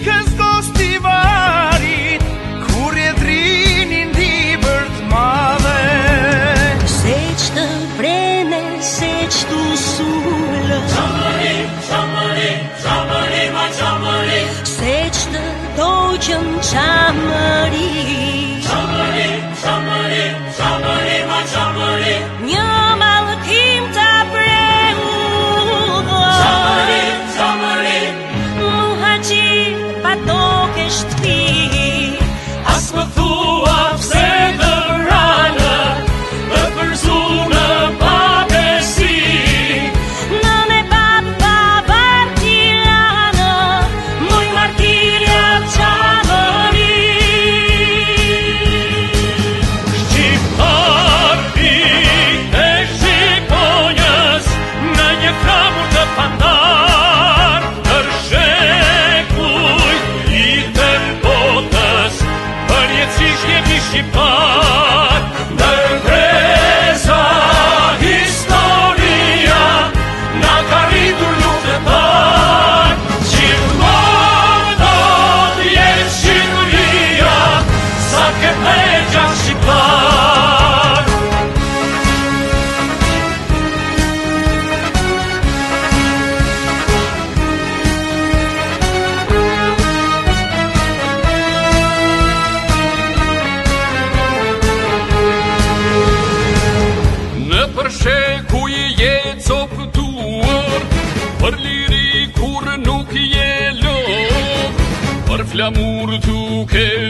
Kështë do shtivarit Kur jetërinin Dibërt madhe Se që të breme Se që të usurë Qamëri, qamëri Qamëri, ma qamëri Se që të doqën Qamëri 期盼。l'amour tout qu'elle